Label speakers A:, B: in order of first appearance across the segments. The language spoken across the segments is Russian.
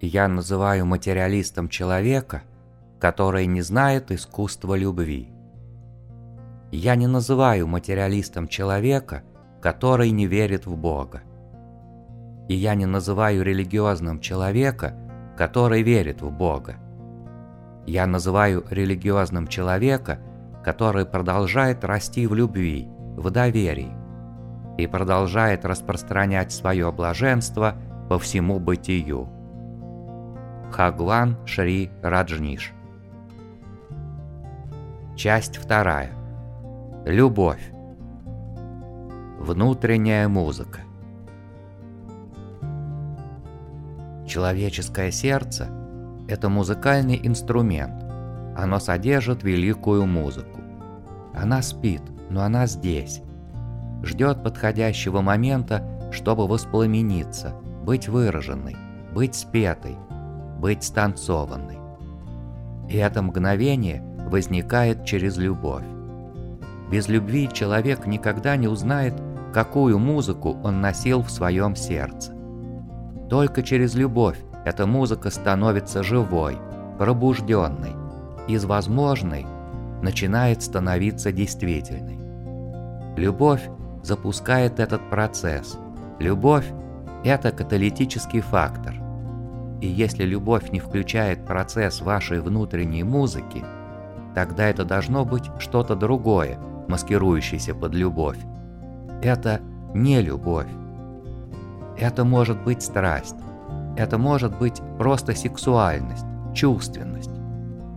A: Я называю материалистом человека, который не знает искусства любви. Я не называю материалистом человека, который не верит в Бога. И я не называю религиозным человека, который верит в Бога. Я называю религиозным человека, который продолжает расти в любви, в доверии и продолжает распространять свое блаженство по всему бытию. Хагван Шри Раджниш Часть вторая. Любовь. Внутренняя музыка. Человеческое сердце – это музыкальный инструмент. Оно содержит великую музыку. Она спит, но она здесь. Ждет подходящего момента, чтобы воспламениться, быть выраженной, быть спетой, быть станцованной. И это мгновение возникает через любовь. Без любви человек никогда не узнает, какую музыку он носил в своем сердце. Только через любовь эта музыка становится живой, пробужденной, из возможной начинает становиться действительной. Любовь запускает этот процесс. Любовь – это каталитический фактор. И если любовь не включает процесс вашей внутренней музыки, тогда это должно быть что-то другое, маскирующееся под любовь. Это не любовь. Это может быть страсть. Это может быть просто сексуальность, чувственность.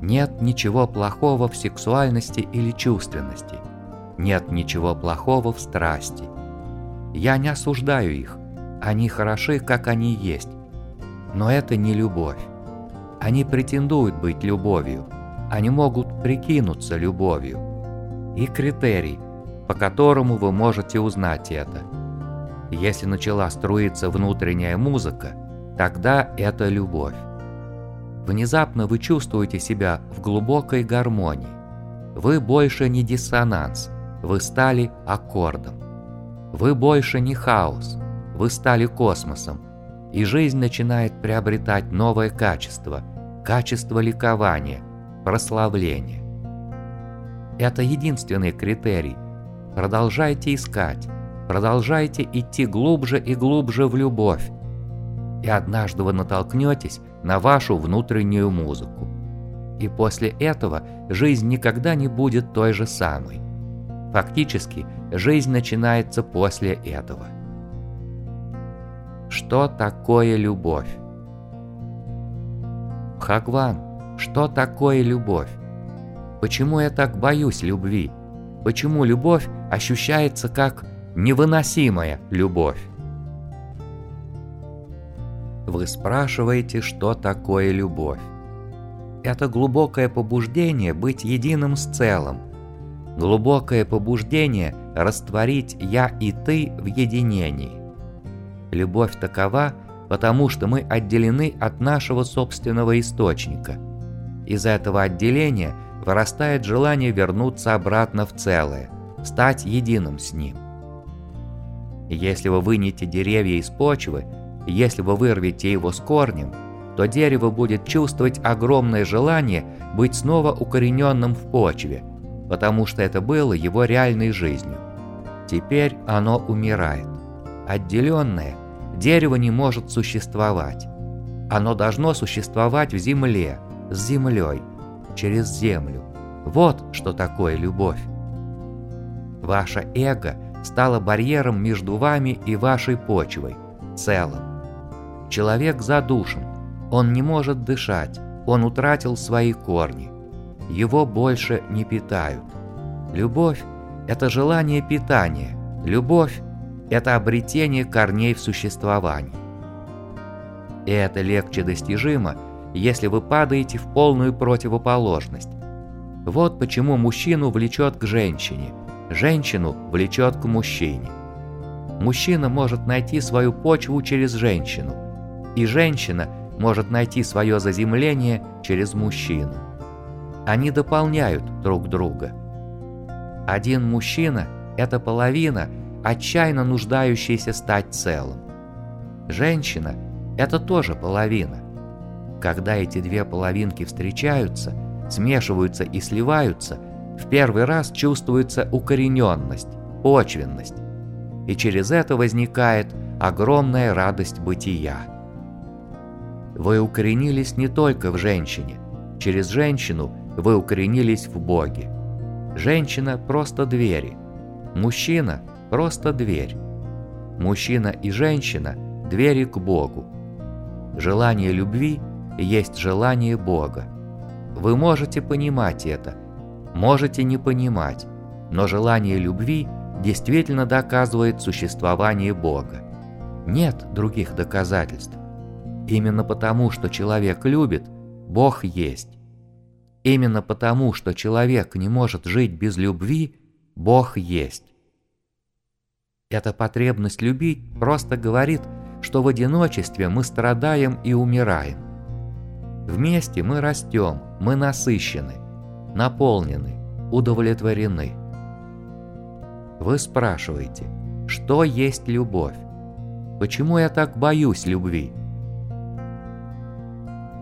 A: Нет ничего плохого в сексуальности или чувственности. Нет ничего плохого в страсти. Я не осуждаю их. Они хороши, как они есть. Но это не любовь. Они претендуют быть любовью. Они могут прикинуться любовью. И критерий, по которому вы можете узнать это – если начала струиться внутренняя музыка, тогда это любовь. Внезапно вы чувствуете себя в глубокой гармонии. Вы больше не диссонанс, вы стали аккордом. Вы больше не хаос, вы стали космосом, и жизнь начинает приобретать новое качество, качество ликования, прославления. Это единственный критерий. Продолжайте искать, Продолжайте идти глубже и глубже в любовь, и однажды вы натолкнетесь на вашу внутреннюю музыку. И после этого жизнь никогда не будет той же самой. Фактически, жизнь начинается после этого. Что такое любовь? Хагван, что такое любовь? Почему я так боюсь любви? Почему любовь ощущается как невыносимая любовь. Вы спрашиваете, что такое любовь. Это глубокое побуждение быть единым с целым. Глубокое побуждение растворить «я» и «ты» в единении. Любовь такова, потому что мы отделены от нашего собственного источника. Из этого отделения вырастает желание вернуться обратно в целое, стать единым с ним. Если вы вынете деревья из почвы, если вы вырвете его с корнем, то дерево будет чувствовать огромное желание быть снова укорененным в почве, потому что это было его реальной жизнью. Теперь оно умирает. Отделенное, дерево не может существовать. Оно должно существовать в земле, с землей, через землю. Вот что такое любовь. Ваше эго – стало барьером между вами и вашей почвой, целым. Человек задушен, он не может дышать, он утратил свои корни. Его больше не питают. Любовь – это желание питания, любовь – это обретение корней в существовании. И это легче достижимо, если вы падаете в полную противоположность. Вот почему мужчину влечет к женщине – женщину влечет к мужчине. Мужчина может найти свою почву через женщину, и женщина может найти свое заземление через мужчину. Они дополняют друг друга. Один мужчина – это половина, отчаянно нуждающаяся стать целым. Женщина – это тоже половина, Когда эти две половинки встречаются, смешиваются и сливаются, в первый раз чувствуется укорененность, почвенность, и через это возникает огромная радость бытия. Вы укоренились не только в женщине, через женщину вы укоренились в Боге. Женщина – просто двери, мужчина – просто дверь. Мужчина и женщина – двери к Богу. Желание любви есть желание Бога. Вы можете понимать это, можете не понимать, но желание любви действительно доказывает существование Бога. Нет других доказательств. Именно потому, что человек любит, Бог есть. Именно потому, что человек не может жить без любви, Бог есть. Эта потребность любить просто говорит, что в одиночестве мы страдаем и умираем. Вместе мы растем, мы насыщены, наполнены, удовлетворены. Вы спрашиваете, что есть любовь? Почему я так боюсь любви?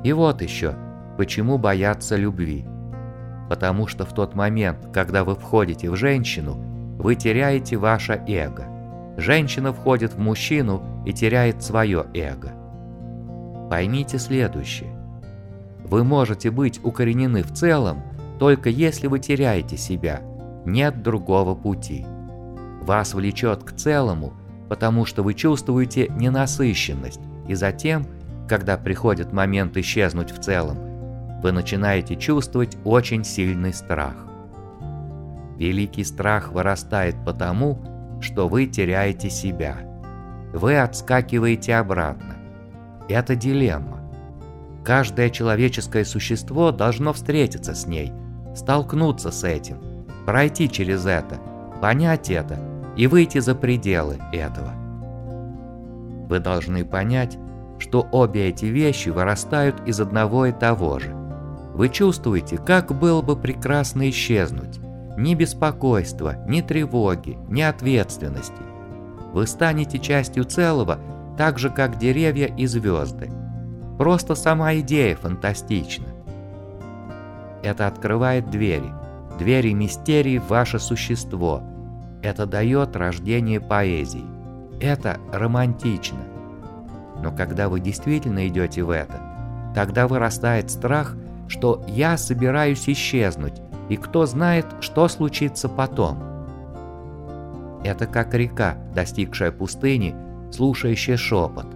A: И вот еще, почему бояться любви. Потому что в тот момент, когда вы входите в женщину, вы теряете ваше эго. Женщина входит в мужчину и теряет свое эго. Поймите следующее. Вы можете быть укоренены в целом, только если вы теряете себя. Нет другого пути. Вас влечет к целому, потому что вы чувствуете ненасыщенность, и затем, когда приходит момент исчезнуть в целом, вы начинаете чувствовать очень сильный страх. Великий страх вырастает потому, что вы теряете себя. Вы отскакиваете обратно. Это дилемма. Каждое человеческое существо должно встретиться с ней, столкнуться с этим, пройти через это, понять это и выйти за пределы этого. Вы должны понять, что обе эти вещи вырастают из одного и того же. Вы чувствуете, как было бы прекрасно исчезнуть, ни беспокойства, ни тревоги, ни ответственности. Вы станете частью целого, так же как деревья и звезды. Просто сама идея фантастична. Это открывает двери, двери мистерии в ваше существо. Это дает рождение поэзии. Это романтично. Но когда вы действительно идете в это, тогда вырастает страх, что я собираюсь исчезнуть, и кто знает, что случится потом. Это как река, достигшая пустыни, слушающая шепот.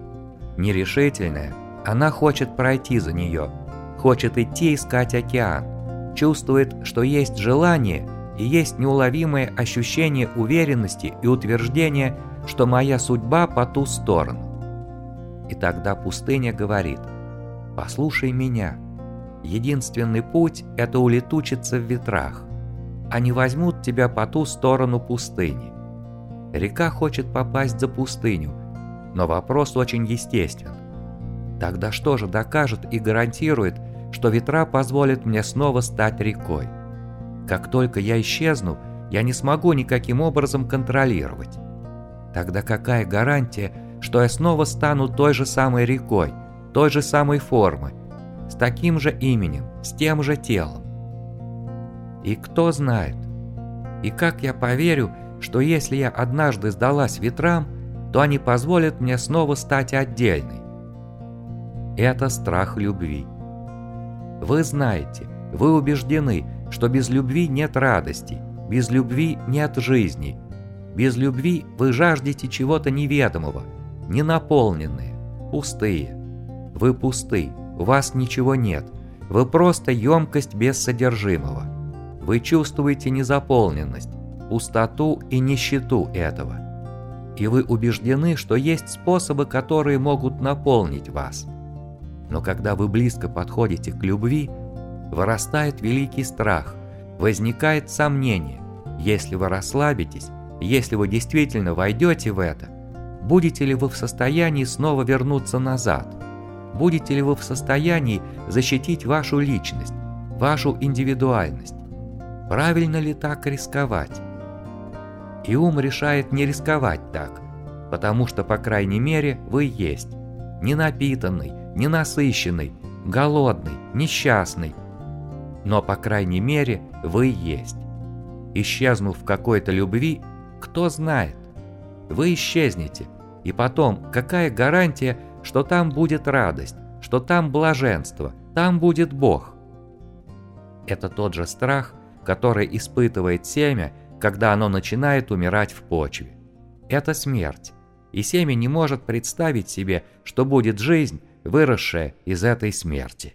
A: Нерешительная, она хочет пройти за нее, хочет идти искать океан, чувствует, что есть желание и есть неуловимое ощущение уверенности и утверждения, что моя судьба по ту сторону. И тогда пустыня говорит «Послушай меня, Единственный путь – это улетучиться в ветрах. Они возьмут тебя по ту сторону пустыни. Река хочет попасть за пустыню, но вопрос очень естествен. Тогда что же докажет и гарантирует, что ветра позволят мне снова стать рекой? Как только я исчезну, я не смогу никаким образом контролировать. Тогда какая гарантия, что я снова стану той же самой рекой, той же самой формы, с таким же именем, с тем же телом. И кто знает, и как я поверю, что если я однажды сдалась ветрам, то они позволят мне снова стать отдельной. Это страх любви. Вы знаете, вы убеждены, что без любви нет радости, без любви нет жизни. Без любви вы жаждете чего-то неведомого, ненаполненные, пустые. Вы пусты, у вас ничего нет. Вы просто емкость без содержимого. Вы чувствуете незаполненность, пустоту и нищету этого. И вы убеждены, что есть способы, которые могут наполнить вас. Но когда вы близко подходите к любви, вырастает великий страх, возникает сомнение. Если вы расслабитесь, если вы действительно войдете в это, будете ли вы в состоянии снова вернуться назад – будете ли вы в состоянии защитить вашу личность, вашу индивидуальность. Правильно ли так рисковать? И ум решает не рисковать так, потому что, по крайней мере, вы есть. Не напитанный, не насыщенный, голодный, несчастный. Но, по крайней мере, вы есть. Исчезнув в какой-то любви, кто знает, вы исчезнете. И потом, какая гарантия, что там будет радость, что там блаженство, там будет Бог? Это тот же страх, который испытывает семя, когда оно начинает умирать в почве. Это смерть. И семя не может представить себе, что будет жизнь, выросшая из этой смерти.